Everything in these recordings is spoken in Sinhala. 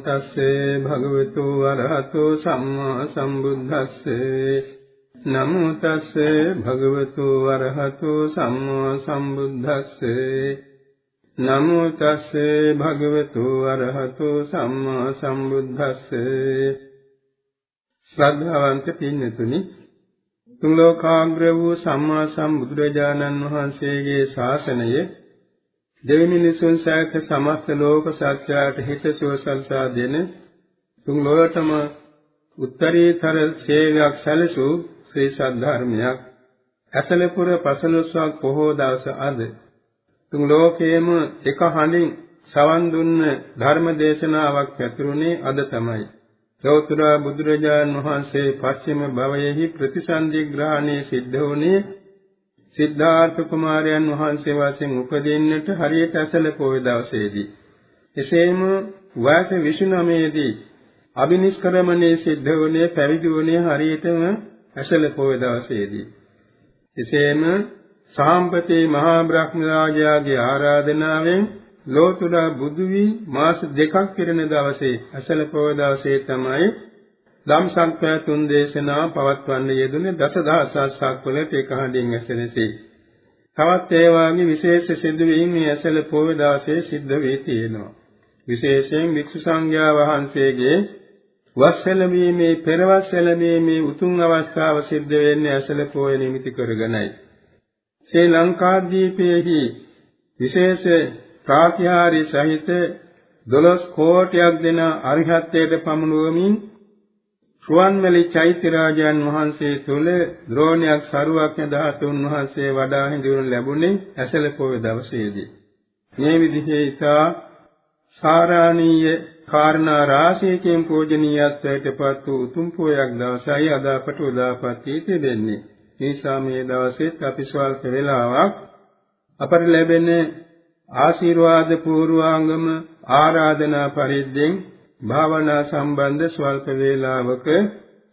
තස්සේ භගවතු වරහතු සම්මා සම්බුද්දස්සේ නමෝ තස්සේ භගවතු වරහතු සම්මා සම්බුද්දස්සේ නමෝ තස්සේ භගවතු වරහතු සම්මා සම්බුද්දස්සේ ශ්‍රද්ධාවන්ත පින්නතුනි තුන් ලෝකාග්‍ර වූ සම්මා සම්බුදුරජාණන් වහන්සේගේ ශාසනයේ දෙවි මිනිසුන් සෑත සමස්ත ලෝක සත්‍යයට හිතසුව සල්සා දෙන තුන් ලොවටම උත්තරීතර සේවයක් සැලසූ ශ්‍රී සද්ධර්මයක් ඇසලපුර පසළොස්වක් පොහෝ දවස අද තුන් ලෝකයේම එක හඬින් සවන් දුන්න ධර්ම දේශනාවක් පැතුරුනේ අද තමයි. ගෞතම බුදුරජාණන් වහන්සේ පස්චිම භවයේහි ප්‍රතිසන්දි ග්‍රහණේ සිද්ධ වුණේ සිද්ධාර්ථ කුමාරයන් වහන්සේ වශයෙන් උපදින්නට හරියට ඇසල පොය දවසේදී. එසේම වයස 29 දී අබිනිෂ්ක්‍රමණය සිද්ධ වුණේ පැවිදි වුණේ හරියටම ඇසල පොය දවසේදී. එසේම සාම්පති මහා බ්‍රහ්ම රාජයාගේ ආරාධනාවෙන් ලෝතුරා බුදු වී මාස දෙකක් පිරෙන දවසේ ඇසල පොය දවසේ තමයි ධම්සංඛ්‍යා තුන් දේශනා පවත්වන්න යෙදුනේ දසදහසක් වලට එක හඬින් ඇසෙනසේ. තවත් ඒ වාගේ විශේෂ සිදුවීම් මේ ඇසල පොහොය දවසේ සිද්ධ වී තියෙනවා. විශේෂයෙන් වික්ෂු සංඝයා වහන්සේගේ වස්සලමීමේ පෙරවස්සලමීමේ උතුම් අවස්ථාව සිද්ධ වෙන්නේ ඇසල පොහොය නිමිති කරගෙනයි. ශ්‍රී ලංකාද්වීපයේහි විශේෂ ප්‍රාතිහාර්ය සහිත 12 කෝටියක් දෙන අරිහත්ත්වයට පමුණුවමින් රුවන්වැලි චෛත්‍යරාජයන් වහන්සේ තුල ද්‍රෝණයක් සරුවක්ඥ ධාතුන් වහන්සේ වඩා හිඳුණු ලැබුණේ ඇසල පොය දවසේදී. මේ විදිහේ ඊතා සාරාණීය කාරණා රාශියකින් පූජනීයත්වයට පත් වූ උතුම් පොයක් දවසයි අද අපට උදාපත් වී තිබෙන්නේ. නිසා මේ දවසෙත් අපි ස්වල්ප වේලාවක් අපට ලැබෙන ආශිර්වාද පූර්වාංගම ආරාධනා පරිද්දෙන් භාවනා සම්බන්ධ ස්වල්ප වේලාවක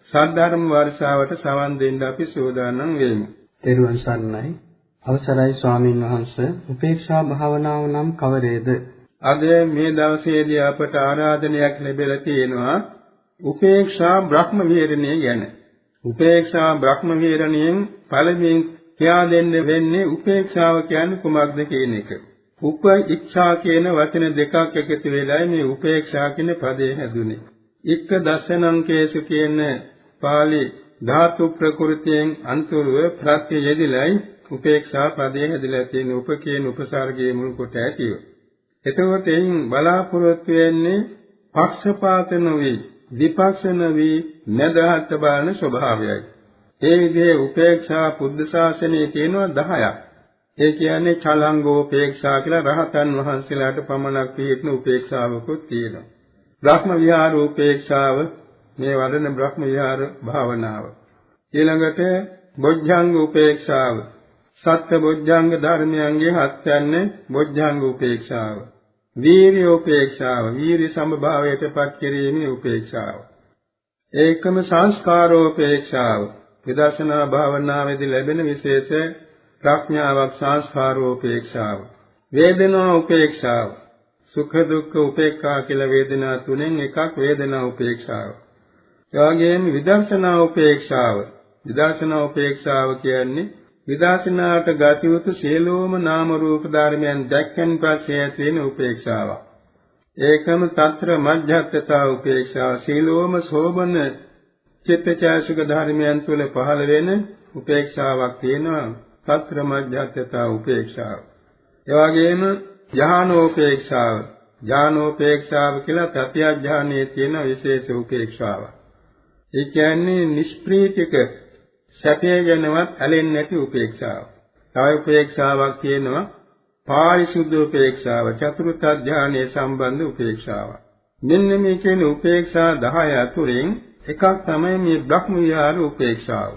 සද්ධර්ම වර්ෂාවට සවන් දෙන්න අපි සූදානම් වෙමු. තෙරුවන් සරණයි. අවසරයි ස්වාමින් වහන්සේ. උපේක්ෂා භාවනාව නම් කවරේද? අද මේ දවසේදී අපට ආරාධනයක් ලැබිලා තියෙනවා උපේක්ෂා බ්‍රහ්ම විහරණය ගැන. උපේක්ෂා බ්‍රහ්ම විහරණයෙන් පළමුවෙන් කියා දෙන්න වෙන්නේ උපේක්ෂාව කියන්නේ කුමක්ද කියන එක. උප ඉච්ඡා කියන වචන දෙකක් එකතු වෙලායි මේ උපේක්ෂා කියන පදේ හැදුනේ. එක්ක දසනං කේසු කියන පාළි ධාතු ප්‍රකෘතියෙන් අන්තරුව ප්‍රත්‍ය යෙදිලයි උපේක්ෂා පදේ හැදිලා තියෙන උප කියන උපසර්ගයේ මුල් කොට ඇතිව. එතකොට එයින් බලාපොරොත්තු වෙන්නේ පක්ෂපාත නොවි, විපක්ෂ නොවි, නදහත් බලන ස්වභාවයයි. ඒ විදිහේ උපේක්ෂා බුද්ධ ශාසනයේ තියෙනවා 10ක්. ඒ කියන්නේ චලංගෝපේක්ෂා කියලා රහතන් වහන්සේලාට පමණක් පිළිපදින උපේක්ෂාවකුත් තියෙනවා. බ්‍රහ්ම විහාර උපේක්ෂාව මේ වඩන බ්‍රහ්ම විහාර භාවනාව. ඊළඟට බොජ්ජංග උපේක්ෂාව. සත්‍ය බොජ්ජංග ධර්මයන්ගේ හත්යන්නේ බොජ්ජංග උපේක්ෂාව. වීර්ය උපේක්ෂාව. වීර්ය සමභාවයටපත් කිරීමේ උපේක්ෂාව. ඒකම සංස්කාරෝපේක්ෂාව. විදර්ශනා භාවනාවේදී ලැබෙන විශේෂ ප්‍රඥාවක් සංස්කාරෝපේක්ෂාව වේදනා උපේක්ෂාව. සුඛ දුක්ඛ උපේක්ඛා කියලා වේදනා තුනෙන් එකක් වේදනා උපේක්ෂාව. එවාගෙම විදර්ශනා උපේක්ෂාව. විදර්ශනා උපේක්ෂාව කියන්නේ විදර්ශනාට ගත යුතු සියලුම නාම රූප ධර්මයන් දැක්කන් පස්සේ ඇති වෙන උපේක්ෂාවක්. ඒකම తත්‍ර මධ්‍යස්ථතා උපේක්ෂාව සියලුම සෝබන චිත්තචෛසික ධර්මයන් තුළ පහළ වෙන උපේක්ෂාවක් තියෙනවා. සත්‍ර මධ්‍යස්ථතා උපේක්ෂාව. ඒ වගේම ඥානෝපේක්ෂාව. ඥානෝපේක්ෂාව කියලා ප්‍රත්‍යඥානයේ තියෙන විශේෂ උපේක්ෂාව. ඒ කියන්නේ නිෂ්ප්‍රීතික සැපේ ගැනවත් ඇලෙන්නේ නැති උපේක්ෂාව. තව උපේක්ෂාවක් තියෙනවා පාරිශුද්ධ උපේක්ෂාව, චතුර්ථ ඥානයේ සම්බන්ධ උපේක්ෂාව. මෙන්න මේ කියන උපේක්ෂා 10 අතුරින් එකක් තමයි මේ බ්‍රහ්ම විහාර උපේක්ෂාව.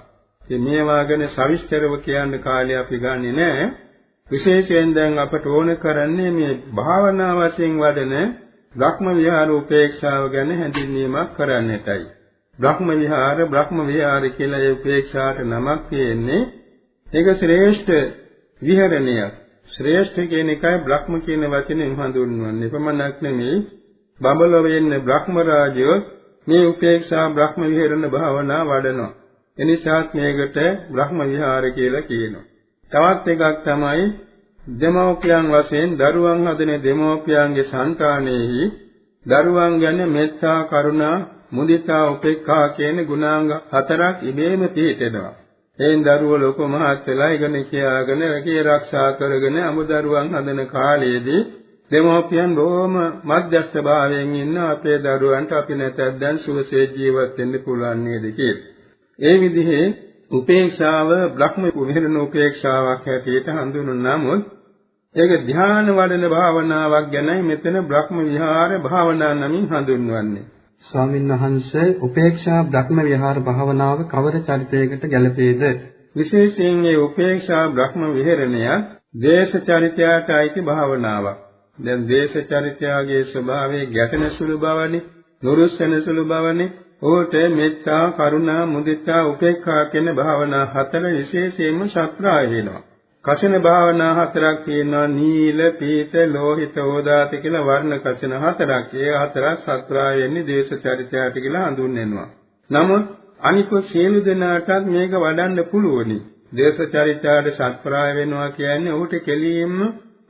ඉතින් මේවා ගැන සවිස්තරව කියන්න කාලය අපි ගන්නෙ නෑ. විශේෂයෙන් දැන් අපට ඕන කරන්නේ මේ භාවනා වශයෙන් වඩන බ්‍රහ්ම විහාර උපේක්ෂාව ගැන හැඳින්වීමක් කරන්නටයි. බ්‍රහ්ම විහාර බ්‍රහ්ම විහාර කියලා ඒ උපේක්ෂාට නමක් තියෙන්නේ. ඒක ශ්‍රේෂ්ඨ විහරණයක්. ශ්‍රේෂ්ඨ කියන එකයි බ්‍රහ්ම කියන වචනේ හඳුන්වන්නේ. එපමණක් නෙමෙයි බඹලොවේ ඉන්න බ්‍රහ්ම රාජයෝ මේ උපේක්ෂා බ්‍රහ්ම විහරණ භාවනා වඩනවා. එනිසාත් මේකට බ්‍රහ්ම විහාර කියලා කියනවා. තවත් එකක් තමයි දෙමෝපියන් වශයෙන් දරුවන් හදන දෙමෝපියන්ගේ సంతානෙහි දරුවන් ගැන මෙත්තා කරුණා මුදිතා උපේක්ඛා කියන ගුණාංග හතරක් ඉබේම පිහිටෙනවා. එයින් දරුවෝ ලොකු මහත් වෙලා ඉගෙන කියාගෙන රැකී ආරක්ෂා කරගෙන අමුදරුවන් හදන කාලයේදී දෙමෝපියන් බොහොම මධ්‍යස්ථ භාවයෙන් ඉන්න අපේ දරුවන්ට අපි නැතත් දැන් සුවසේ ජීවත් වෙන්න පුළුවන් නේද කියලා. ඒ විදිහේ උපේක්ෂාව බ්‍රහ්ම විහෙරණ උපේක්ෂාවක් හැටියට හඳුන්වන නමුත් ඒක ධ්‍යාන වඩන භාවනාවක් ගැනයි මෙතන බ්‍රහ්ම විහාර භාවනා නමින් හඳුන්වන්නේ. ස්වාමීන් වහන්සේ උපේක්ෂා බ්‍රහ්ම විහාර භාවනාව කවර චරිතයකට ගැලපේද? විශේෂයෙන් මේ උපේක්ෂා බ්‍රහ්ම විහරණය දේශ චරිතයට අයිති භාවනාවක්. දැන් දේශ චරිතයාගේ ස්වභාවය ගැටෙන සුළු බවනේ, නුරුස්සන සුළු බවනේ. ඕට මෙත්තා, කරුණා, මුදිතා, උපේක්ඛා කියන භාවනා හතර විශේෂයෙන්ම සත්‍රාය වෙනවා. කසින භාවනා හතරක් තියෙනවා නීල, පීත, ලෝහිත, ඕදාත කියලා වර්ණ කසින හතරක්. ඒ හතරක් සත්‍රාය වෙන්නේ දේශ චරිතයට කියලා හඳුන්වනවා. නමුත් අනිකුත් සියලු දෙනාටත් මේක වඩන්න පුළුවනි. දේශ චරිතයට සත්ප්‍රාය වෙනවා කියන්නේ ඔහුට කෙලින්ම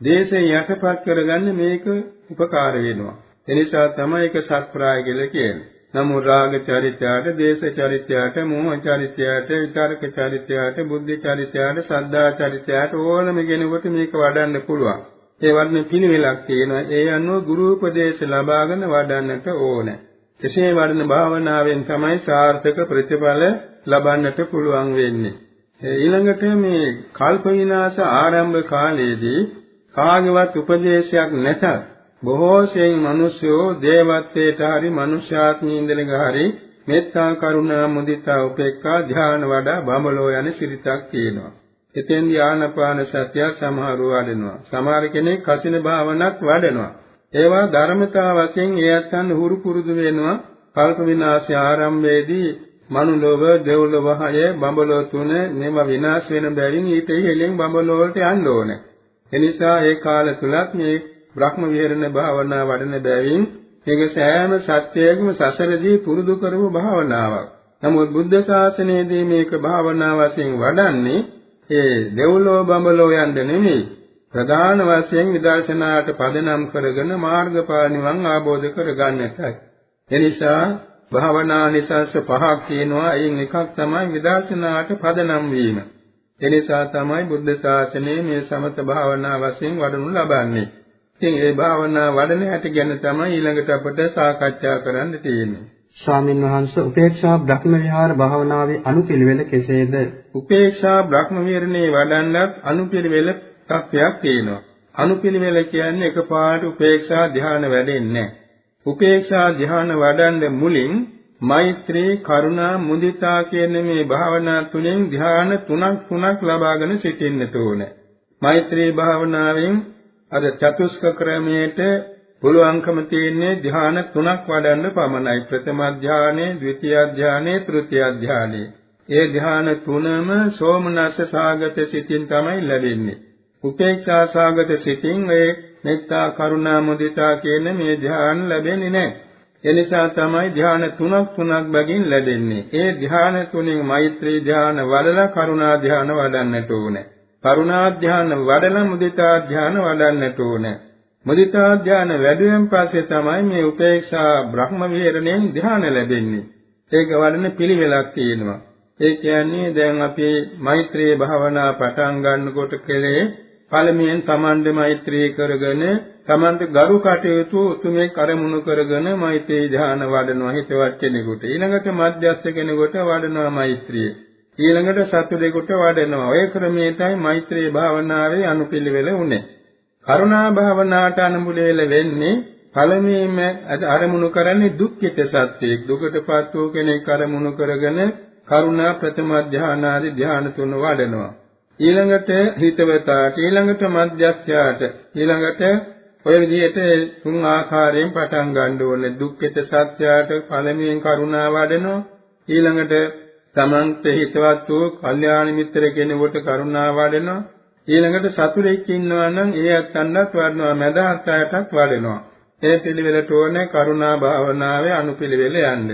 දේශේ යටපත් කරගන්න මේක උපකාර වෙනවා. එනිසා තමයි ඒක සත්ප්‍රාය කියලා කියන්නේ. නමුත් රාග චරිතයට, දේශ චරිතයට, මෝහ චරිතයට, විතරක චරිතයට, බුද්ධ චරිතයට, සද්ධා චරිතයට ඕනම කෙනෙකුට මේක වඩන්න පුළුවන්. ඒ වර්ණ පිළිවෙලක් තියෙනවා. ඒ අනුව ගුරු උපදේශ ලබාගෙන වඩන්නට ඕනේ. එසේ වඩන භාවනාවෙන් තමයි සාර්ථක ප්‍රතිඵල ලබන්නට පුළුවන් වෙන්නේ. ඊළඟට මේ කල්ප විනාශ ආරම්භ කාලයේදී කාගේවත් උපදේශයක් නැතත් බොහෝ සෙයින් මිනිස්යෝ දේවත්වයට හරි මනුෂ්‍යාත්මීන්දලක හරි මෙත්තා කරුණා මුදිතා උපේක්ඛා ධ්‍යාන වඩා බඹලෝ යන සිරිතක් තියෙනවා. එතෙන් ධානාපාන සත්‍ය සමහරව වඩනවා. සමහර කෙනෙක් කසින භාවනක් වඩනවා. ඒවා ධර්මතා වශයෙන් එයත්න් හුරු පුරුදු වෙනවා. කල්ප විනාශය ආරම්භයේදී මනුලොව දෙව්ලොව හය බඹලෝ තුන මේව විනාශ වෙන බැවින් ඊට ඉහළින් බඹලෝ වලට යන්න ඕනේ. එනිසා ඒ කාල තුලත් මේ බ්‍රහ්ම විහරණ භාවනා වඩන බැවින් මේක සෑම සත්‍යයකම සසරදී පුරුදු කරපු භාවනාවක්. නමුත් බුද්ධ ශාසනයේදී මේක භාවනා වශයෙන් වඩන්නේ ඒ දෙව්ලෝ බඹලෝ යන්න නෙමෙයි. ප්‍රධාන වශයෙන් විදර්ශනාට පදනම් කරගෙන මාර්ගඵල නිවන් ආબોධ කරගන්නටයි. එනිසා භාවනා නිසස්ස පහක් තියෙනවා. එයින් එකක් තමයි විදර්ශනාට පදනම් වීම. එනිසා තමයි බුද්ධ ශාසනයේ මේ සමත භාවනා වශයෙන් වඩනු ලබන්නේ. ඉතින් ඒ භාවනා වඩන හැටි ගැන තමයි ඊළඟට අපට සාකච්ඡා කරන්න තියෙන්නේ. ස්වාමින් වහන්සේ උපේක්ෂා බ්‍රහ්ම විහාර භාවනාවේ අනුපිළිවෙල කෙසේද? උපේක්ෂා බ්‍රහ්ම විහරණේ වඩන්නත් අනුපිළිවෙල තත්ත්වයක් තියෙනවා. අනුපිළිවෙල කියන්නේ එකපාරට උපේක්ෂා ධ්‍යාන වැඩෙන්නේ නැහැ. උපේක්ෂා ධ්‍යාන වඩන්න මුලින් මෛත්‍රී කරුණා මුදිතා කියන මේ භාවනා තුනෙන් ධ්‍යාන තුනක් තුනක් ලබාගෙන සිටින්නට ඕනේ. මෛත්‍රී භාවනාවෙන් අර චතුස්ක ක්‍රමයේට පුළුවන්කම තියෙන්නේ ධ්‍යාන තුනක් වඩන්න පමණයි. ප්‍රථම ධ්‍යානෙ, ද්විතීය ධ්‍යානෙ, තෘතීය ධ්‍යානෙ. ඒ ධ්‍යාන තුනම සෝමනස්ස සාගත සිතින් තමයි ලැබෙන්නේ. උපේක්ෂා සාගත සිතින් ඒ මෙත්තා, කරුණා, මුදිතා කියන මේ ධ්‍යාන ලැබෙන්නේ නැහැ. එනිසා තමයි ධ්‍යාන තුනක් තුනක් බැගින් ලැබෙන්නේ. ඒ ධ්‍යාන තුනෙන් මෛත්‍රී ධ්‍යාන වඩලා කරුණා ධ්‍යාන වඩන්නට ඕනේ. කරුණා ධ්‍යාන වඩලා මුදිතා ධ්‍යාන වඩන්නට ඕනේ. මුදිතා ධ්‍යාන වැඩුවෙන් පස්සේ තමයි මේ උපේක්ෂා බ්‍රහ්ම විහරණයෙන් ධ්‍යාන ලැබෙන්නේ. ඒක වඩන පිළිවෙලක් තියෙනවා. ඒ කියන්නේ දැන් අපි මෛත්‍රී භාවනා පටන් ගන්නකොට කෙලේ පළමුවෙන් තමන්ගේ මෛත්‍රී කරගෙන තමන්ට ගරු කටයුතු උතුමේ කරමුණු කරගෙන මෛත්‍රී ධ්‍යාන වඩනවා හිතවත් කෙනෙකුට ඊළඟට මධ්‍යස්ථ කෙනෙකුට වඩනවා මෛත්‍රිය ඊළඟට සතුටෙකුට වඩනවා. ඔය ක්‍රමයටයි මෛත්‍රී භාවනාවේ අනුපිළිවෙල උනේ. කරුණා භාවනාවට අනුමුලෙල වෙන්නේ පළමුවෙන්ම අරමුණු කරන්නේ දුක්ඛිත සත්‍යයක් දුකටපත් වූ කෙනෙක් අරමුණු කරගෙන කරුණා ප්‍රථම ධානාදී ධාන තුන වඩනවා. ඊළඟට හිතවතාට ඊළඟට මධ්‍යස්ථයාට ඊළඟට ඔය විදිහට තුන් ආකාරයෙන් පටන් ගන්න ඕනේ. දුක්ඛිත සත්‍යයට පළමුවෙන් කරුණා වඩනවා. ඊළඟට තමන්ට හිතවත් වූ කල්යාණ මිත්‍ර කෙනෙකුට කරුණා වඩනවා ඊළඟට සතුරෙක් ඉන්නවා නම් ඒ අත්න්නත් වඩනවා මැදහත් අයටත් වඩනවා ඒ පිළිවෙලට ඕනේ කරුණා භාවනාවේ අනුපිළිවෙල යන්න.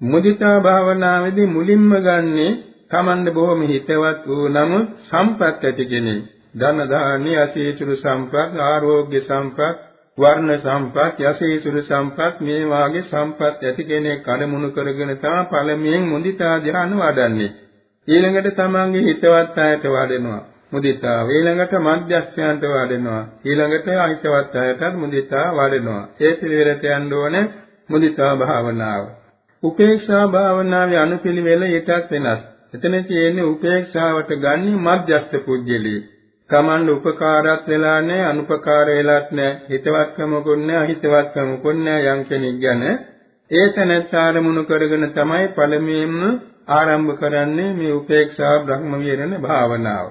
මුදිතා භාවනාවේදී මුලින්ම ගන්නේ Tamande බොහොම හිතවත් වූ නමුත් සම්පත් ඇති කෙනෙක්. ධන දානි අසීතුරු සම්පත්, ආරෝග්‍ය සම්පත්, වර්ණ සම්පත්, යසීතුරු සම්පත් මේ වාගේ සම්පත් ඇති කෙනෙක් කඩමුණු කරගෙන තමයි පළමුවෙන් මුදිතා ධ්‍යාන වඩන්නේ. ඊළඟට තමන්ගේ හිතවත් අයට වඩනවා. මුදිතා ඊළඟට මධ්‍යස්ථයන්ට වඩනවා. ඊළඟට අහිතවත් අයටත් මුදිතා වඩනවා. ඒ පිළිවෙලට යන්න ඕනේ මුදිතා භාවනාව. උපේක්ෂා භාවනාවේ අනුපිළිවෙල ඊටත් වෙනස්. එතන තියෙන්නේ උපේක්ෂාවට ගන්නේ මධ්‍යස්ථ පුජ්‍යලී. Taman උපකාරات වෙලා නැහැ අනුපකාර වෙලත් නැහැ හිතවත්කමකුත් නැහැ අහිතවත්කමකුත් නැහැ යම් කෙනෙක් ගැන ඒ තැනත්තාරමුණු කරගෙන තමයි පළමුවෙන්ම ආරම්භ කරන්නේ මේ උපේක්ෂා බ්‍රහ්ම විහරණ භාවනාව.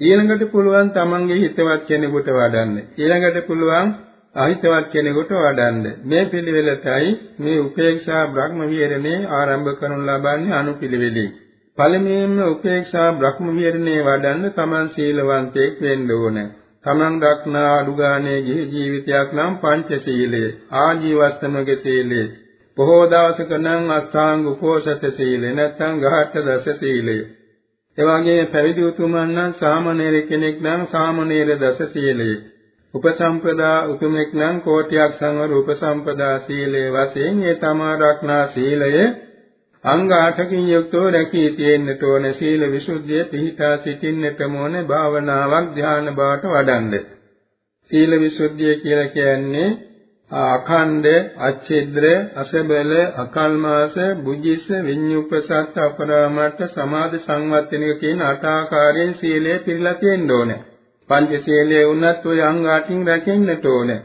ඊළඟට පුළුවන් Tamanගේ හිතවත් කෙනෙකුට වඩන්න. ඊළඟට පුළුවන් අහිතවත් කෙනෙකුට වඩන්න. මේ පිළිවෙලටයි මේ උපේක්ෂා බ්‍රහ්ම විහරණේ ආරම්භ කරනු ලබන්නේ අනුපිළිවෙලින්. පළමුවෙන්ම උපේක්ෂා බ්‍රහ්ම විහරණේ වඩන්න තමන් සීලවන්තයෙක් වෙන්න ඕන. තමන් දක්නා අඩුගානේ ජීවිතයක් නම් පංචශීලය, ආජීවස්තමක සීලය. බොහෝ දවසක නම් අෂ්ටාංග උපෝසත සීලය, නැත්නම් ගහට දස සීලය. එවාගේ පැවිදි උතුමන් නම් සාමණේර කෙනෙක් නම් සාමණේර දස සීලය. උපසම්පදා උතුමෙක් නම් කෝටියක් සංවර උපසම්පදා සීලයේ වශයෙන් ඒ තමා රක්නා සීලය අංග 8කින් යුක්තව රැකී තියෙන්නට ඕන සීල විසුද්ධිය පිහිටා සිටින්නටම ඕන භාවනාවක් ධ්‍යාන බවට වඩන්න. සීල විසුද්ධිය කියලා කියන්නේ අඛණ්ඩ, අච්ඡේද්‍ර, අසබල, අකල්මාස, බුද්ධිස්ස, විඤ්ඤුප්පසත්, අපරාමට්ඨ, සමාධි සංවත්තනික කියන අට ආකාරයෙන් සීලය පිළිලා තියෙන්න ඕනේ. පංච සීලයේ වුණත් ওই අංග 8න් රැකෙන්නට ඕනේ.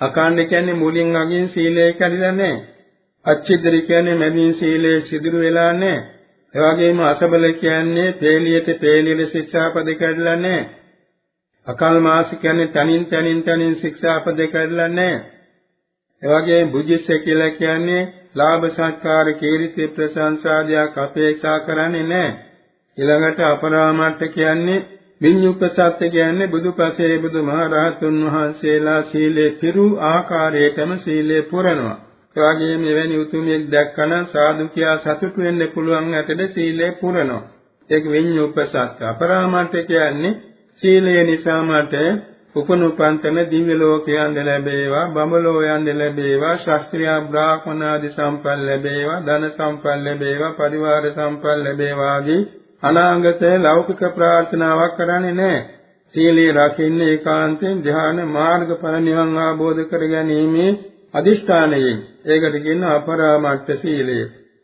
අඛණ්ඩ කියන්නේ මුලින් අගින් සීලය කැඩිලා නැහැ. අච්චිද්දරි කියන්නේ මැදින් සීලයේ සිදුරු වෙලා නැහැ. ඒ වගේම අසබල කියන්නේ පේලියට පේලියට ශික්ෂාපද කැඩලා නැහැ. අකල් මාස කියන්නේ තනින් තනින් තනින් ශික්ෂාපද කැඩලා නැහැ. ඒ වගේම බුද්ධිස්ස කියලා කියන්නේ ලාභ සත්කාර කීර්ති ප්‍රශංසාදියක් අපේක්ෂා කරන්නේ නැහැ. ඊළඟට අපරාමට්ඨ කියන්නේ විඤ්ඤුක්ත සත්‍ය කියන්නේ බුදුපසේ බුදුමහරහතුන් වහන්සේලා සීලේ පිරු ආකාරයටම සීලේ පුරනවා. ඒ වගේම එවැනි උතුමෙක් දැක්කනම් සාදු කියා සතුටු වෙන්න පුළුවන් ඇතද සීලය පුරනවා. ඒක විඤ්ඤුප්පසත් අපරාමර්ථ කියන්නේ සීලය නිසා මට උපනුපන්තන දිව්‍ය ලෝකයන්ද ලැබේවා බඹලෝ යන්ද ලැබේවා ශාස්ත්‍රීය බ්‍රාහ්මණ ආදී සම්පල් ලැබේවා ධන සම්පල් ලැබේවා පරිවාර සම්පල් ලැබේවා ආදී අනාගත ලෞකික ප්‍රාර්ථනාවක් කරන්නේ නැහැ. සීලය රකින්න ඒකාන්තයෙන් ධ්‍යාන මාර්ගඵල නිවන් අවබෝධ කර ගැනීමේ අදිෂ්ඨානයෙන් ඒකට කියන අපරාමට්ඨ සීලය.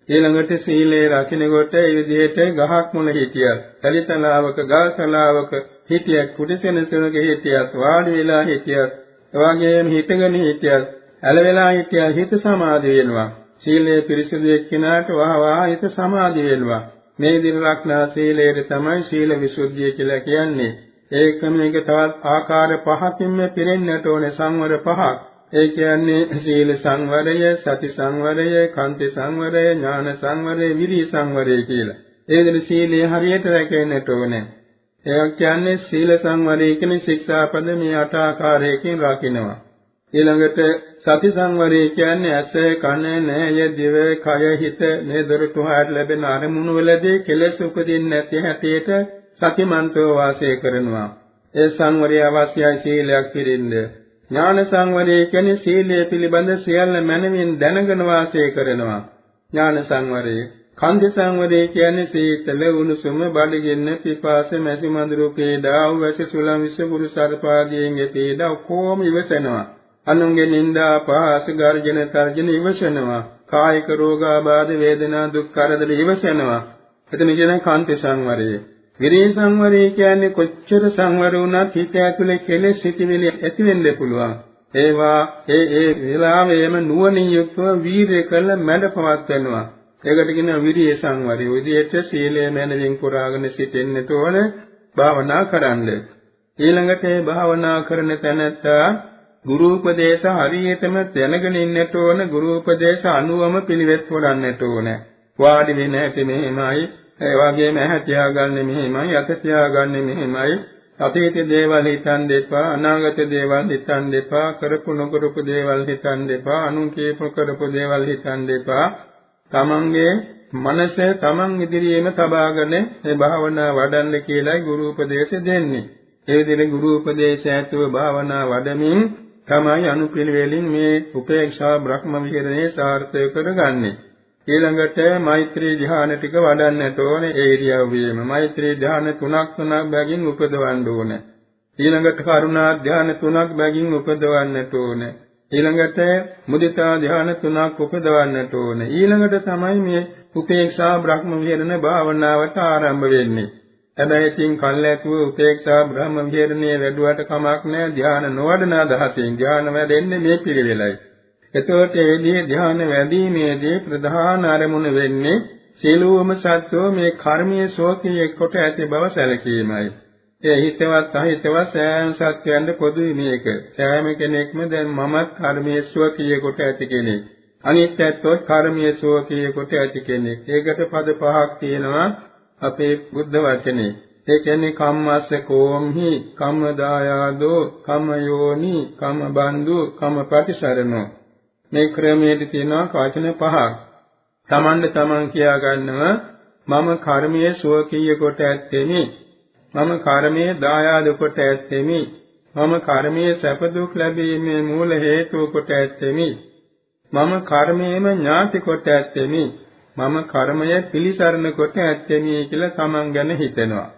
ඊළඟට සීලේ රකින්නකොට ඒ විදිහට ගහක් මුල හිටියත්, කලිතලාවක, ගල්තලාවක හිටියත්, කුඩසෙනසුනක හිටියත්, වාඩි වෙලා හිටියත්, එවාගෙම හිටගෙන හිටියත්, ඇල වෙලා හිටියත් හිත සමාධි වෙනවා. සීලය පිරිසිදු එක්කිනාට වහ වහ හිත සමාධි වෙනවා. මේ දින රක්නා සීලයට තමයි සීල විසුද්ධිය කියලා කියන්නේ. ඒකම මේක තවත් ආකාර පහකින්ම පිරෙන්නට ඕනේ සංවර පහක්. ඒ කියන්නේ සීල සංවරය, සති සංවරය, කාන්ති සංවරය, ඥාන සංවරය, විරි සංවරය කියලා. ඒ විදිහට සීලය හරියට රැකෙන්නට ඕනේ. ඒ කියන්නේ සීල සංවරය කියන්නේ ශික්ෂාපද මේ අට ආකාරයකින් රකින්නවා. ඊළඟට සති සංවරය කියන්නේ ඇස, කන, නෑය, දිව, කය, හිත මේ දොරටු හයට ලැබෙන අරමුණු වලදී කෙලෙස් උපදින්නේ නැති හැටියට සතිමන්තව වාසය කරනවා. ඒ සංවරය අවශ්‍යයි සීලයක් පිළිඳින්න. ඥාන සංවරය කියන්නේ සීලය පිළිබඳ සියල්ල මනමින් දැනගෙන වාසය කරනවා. ඥාන සංවරය. කන්ද සංවරය කියන්නේ සීතල උණුසුම බඩගින්න පිපාස මැසි මඳුරු පීඩා උවැසි සුලම් විස පුරු සර්පාදීන්ගේ පීඩා කොහොම ඉවසනවා. අනුන්ගේ නිന്ദා පහස ගර්ජන තර්ජන ඉවසනවා. කායික රෝගාබාධ වේදනා දුක් කරදර ඉවසනවා. එතන කියන කාන්ති සංවරය. විරේ සංවරය කියන්නේ කොච්චර සංවර වුණත් හිත ඇතුලේ කෙලෙස් සිටිවිලි ඇති වෙන්න පුළුවන්. ඒවා ඒ ඒ වෙලාවෙම නුවණින් යුක්තව වීරය කළ මැඩ පවත්වනවා. ඒකට කියනවා විරිය සංවරය. විදියට සීලය මැනවින් පුරාගෙන සිටින්නට ඕන භාවනා කරන්න. ඊළඟට මේ භාවනා කරන තැනත්තා ගුරු උපදේශ හරියටම දැනගෙන ඉන්නට ඕන ගුරු උපදේශ අනුවම පිළිවෙත් වඩන්නට ඕන. වාඩි වෙන හැටි මෙහෙමයි ඒ වගේම ඇහැ තියාගන්නේ මෙහෙමයි, අත තියාගන්නේ මෙහෙමයි, අතීත දේවල් හිතන් දෙපා අනාගත දේවල් හිතන් දෙපා කරපු නොකරපු දේවල් හිතන් දෙපා අනුන් කියපු කරපු දේවල් හිතන් දෙපා තමන්ගේ මනස තමන් ඉදිරියේම තබාගෙන මේ භාවනා වඩන්න කියලායි ගුරු උපදේශ දෙන්නේ. ඒ විදිහට ගුරු උපදේශ ඇතුව භාවනා වඩමින් තමයි අනුපිළිවෙලින් මේ උපේක්ෂා බ්‍රහ්ම විහරණය සාර්ථක කරගන්නේ. ඊළඟට මෛත්‍රී ධ්‍යාන ටික වඩන්නට ඕනේ ඒ ඉරියව්වෙම. මෛත්‍රී ධ්‍යාන තුනක් තුනක් බැගින් උපදවන්න ඕනේ. ඊළඟට කරුණා ධ්‍යාන තුනක් බැගින් උපදවන්නට ඕනේ. ඊළඟට මුදිතා ධ්‍යාන තුනක් උපදවන්නට ඕනේ. ඊළඟට තමයි මේ උපේක්ෂා බ්‍රහ්ම විහරණ භාවනාවට ආරම්භ වෙන්නේ. හැබැයි ඉතින් කල්ැතුව උපේක්ෂා බ්‍රහ්ම විහරණයේ වැඩුවට කමක් නැහැ ධ්‍යාන නොවඩන අදහසින් ධ්‍යාන වැඩෙන්නේ මේ පිළිවෙලයි. එතකොට එදී ධ්‍යාන වැඩිීමේදී ප්‍රධාන අරමුණ වෙන්නේ සියලුම සත්වෝ මේ කර්මයේ ශෝකයේ කොට ඇති බව සැලකීමයි. ඒ හිතවත් අහිතවත් සෑම සත්‍යයන්ට පොදුයි මේක. සෑම කෙනෙක්ම දැන් මමත් කර්මයේ ශෝකයේ කොට ඇති කෙනෙක්. අනිත් ඇත්තොත් කර්මයේ ශෝකයේ කොට ඇති කෙනෙක්. ඒකට පද පහක් තියෙනවා අපේ බුද්ධ වචනේ. ඒ කියන්නේ කම්මස්ස කෝම්හි කම්ම දායාදෝ කම්ම යෝනි මේ ක්‍රමයේ තියෙනවා වචන පහක්. තමන්ද තමන් කියා ගන්නව මම කර්මයේ සුවකීය කොට ඇත්තෙමි. මම කර්මයේ දායාද කොට ඇත්තෙමි. මම කර්මයේ සැප දුක් ලැබීමේ මූල හේතුව කොට ඇත්තෙමි. මම කර්මයේම ඥාති කොට ඇත්තෙමි. මම කර්මය පිළිසරණ කොට ඇත්තෙමි කියලා තමන් ගැන හිතෙනවා.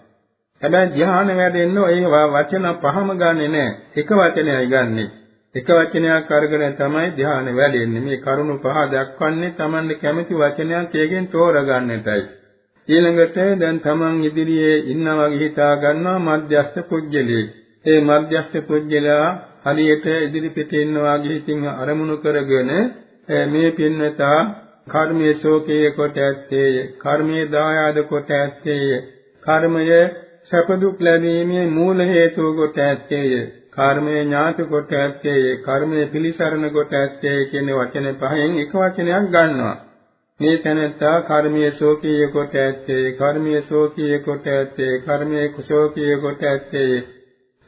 හැබැයි ධ්‍යාන වැඩෙන්න ඔය වචන පහම ගන්නෙ නෑ. එක වචනයයි ගන්නෙ. එක වචනයක් අරගෙන තමයි ධ්‍යාන වැඩෙන්නේ. මේ කරුණු පහ දක්වන්නේ Tamanne කැමති වචනයක් එකෙන් තෝරගන්නටයි. ඊළඟට දැන් Taman ඉදිරියේ ඉන්නා වගේ හිතා ගන්නවා මධ්‍යස්ථ පුජ්‍යලේ. ඒ මධ්‍යස්ථ පුජ්‍යලා හරියට ඉදිරිපිට ඉන්නා වගේ හිතින් අරමුණු කරගෙන මේ පින්වතා කර්මයේ ශෝකයේ කොට ඇත්තේය. කර්මයේ දායාද කොට ඇත්තේය. කර්මය සැප දුක් ලැබීමේ මූල හේතුව කොට ඇත්තේය. කර්මයේ ඥාති කොට ඇත්තේ කර්මයේ පිළිසරණ කොට ඇත්තේ කියන වචන පහෙන් එක වචනයක් ගන්නවා. මේ තැනත්තා කර්මයේ ශෝකීය කොට ඇත්තේ කර්මයේ ශෝකීය කොට ඇත්තේ කර්මයේ කුශෝකීය කොට ඇත්තේ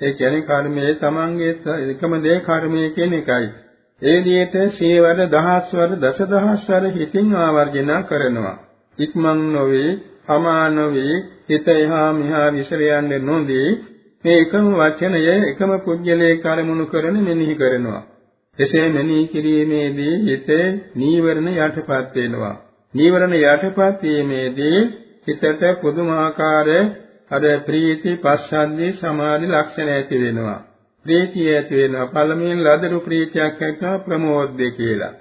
ඒ කියන්නේ කර්මයේ තමන්ගේ එකම දේ කර්මයේ කියන එකයි. ඒ විදිහට සීවර දහස්වර දසදහස්වර හිතින් ආවර්ජන කරනවා. ඉක්මන් නොවේ, අමා නොවේ, හිත එහා මෙහා විසිර යන්නේ නොදී මේ එකම වචනය එකම පුජ්‍යලේ කරමුණු කරන මෙනෙහි කරනවා. එසේ මෙනෙහි කිරීමේදී හිතේ නීවරණ යටපත් වෙනවා. නීවරණ යටපත් වීමේදී හිතට පුදුමාකාර අර ප්‍රීති පස්සද්ධි සමාධි ලක්ෂණ ඇති වෙනවා. ප්‍රීතිය ඇති වෙනවා. පළමුවෙන් ලදරු ප්‍රීතියක් ඇතිවෙනවා ප්‍රමෝදය කියලා.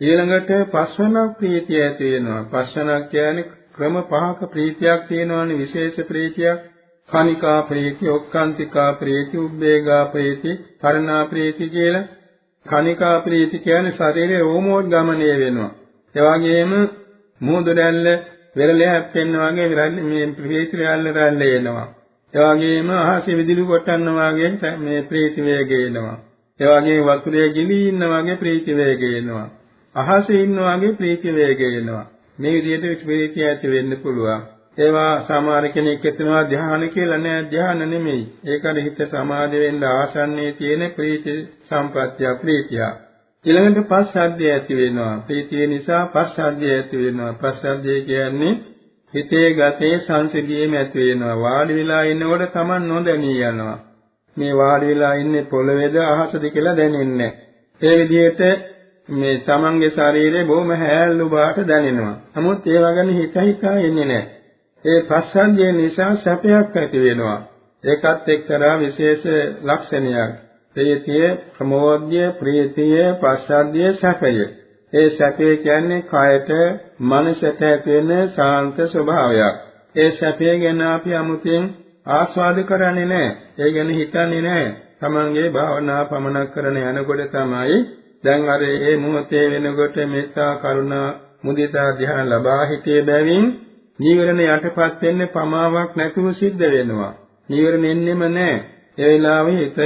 ඊළඟට පස්වනක් ප්‍රීතිය ඇති වෙනවා. පස්වනක් කියන්නේ ක්‍රම පහක ප්‍රීතියක් තියෙනවානේ විශේෂ ප්‍රීතියක්. කනිකා ප්‍රීති, ඔක්කාන්තිකා ප්‍රීති, උබ්බේගා ප්‍රීති, පරණා ප්‍රීති කියලා කනිකා ප්‍රීති කියන්නේ ශරීරයේ රෝමෝද්ගමණය වෙනවා. ඒ වගේම මෝද දැල්ල වෙරළේ හැප්පෙන්න වගේ මේ ප්‍රීති රැල්ල රැල්ල එනවා. ඒ වගේම අහසේ විදුලි කොටන්න වගේ මේ ප්‍රීති වේගය එනවා. ඒ වගේම වතුරේ ගිලී ඉන්න වගේ ප්‍රීති වේගය එනවා. අහසේ ඉන්න වගේ ප්‍රීති වේගය එනවා. මේ විදිහට ප්‍රීතිය ඇති වෙන්න පුළුවන්. ඒවා සමහර කෙනෙක් හිතනවා ධ්‍යාන කියලා නෑ ධ්‍යාන නෙමෙයි. ඒකට හිත සමාධි වෙන්න ආසන්නයේ තියෙන ප්‍රීති සම්පත්‍ය ප්‍රීතිය. ඊළඟට පස්සද්ධිය ඇති වෙනවා. ප්‍රීතිය නිසා පස්සද්ධිය ඇති වෙනවා. පස්සද්ධිය කියන්නේ හිතේ ගතේ සංසිධියේම ඇති වෙනවා. වාඩි වෙලා ඉන්නකොට Taman නොදැනී යනවා. මේ වාඩි වෙලා ඉන්නේ පොළවේද අහසද කියලා දැනෙන්නේ ඒ විදිහට මේ Tamanගේ ශරීරය බොහොම හැල්ලු බාට දැනෙනවා. නමුත් ඒ වගේම හිත හිතා ඉන්නේ නැහැ. ඒ ප්‍රසංගය නිසා සැපයක් ඇති වෙනවා. ඒකත් එක්තරා විශේෂ ලක්ෂණයක්. ප්‍රීතිය, ප්‍රමෝදය, ප්‍රීතිය, පස්සද්ධිය, සැපය. ඒ සැපය කියන්නේ කායට, මනසට ඇති වෙන ශාන්ත ස්වභාවයක්. ඒ සැපය ගැන අපි 아무තෙන් ආස්වාද කරන්නේ නැහැ. ඒ ගැන හිතන්නේ නැහැ. තමන්ගේ භාවනා පමනක් කරන යනකොට තමයි දැන් අර මේ මොහොතේ වෙනකොට මෙත්තා කරුණා මුදිතා ධ්‍යාන ලබා හිතේ බැවින් නීවරණ යටපත් වෙන්නේ පමාවක් නැතුව සිද්ධ වෙනවා. නීවරණ එන්නෙම නැහැ. ඒ වෙලාවේ හිත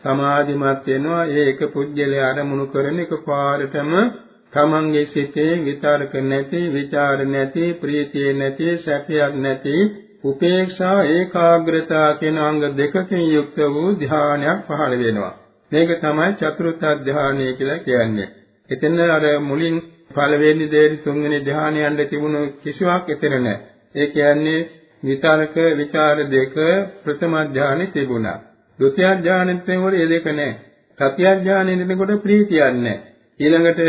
සමාධිමත් වෙනවා. ඒ එක පුජ්‍යලේ අරමුණු කරන එක පාරටම තමන්ගේ සිතේ විතරක නැති, ਵਿਚාර නැති, ප්‍රීතිය නැති, සැපයක් නැති උපේක්ෂා ඒකාග්‍රතාව කියන අංග දෙකකින් යුක්ත වූ ධානයක් පහළ වෙනවා. මේක තමයි චතුර්ථ ධානය කියලා කියන්නේ. එතන අර මුලින් පළවෙනි දෙවෙනි තුන්වෙනි ධානයන් ලැබුණු කිසිවක් එතන නැහැ. ඒ කියන්නේ විතරක ਵਿਚාර දෙක ප්‍රථම ඥානෙ තිබුණා. ဒုတိ ය ඥානෙත් එතකොට ඒ දෙක නැහැ. තතිය ඥානෙ එතකොට ප්‍රීතියක් නැහැ. ඊළඟට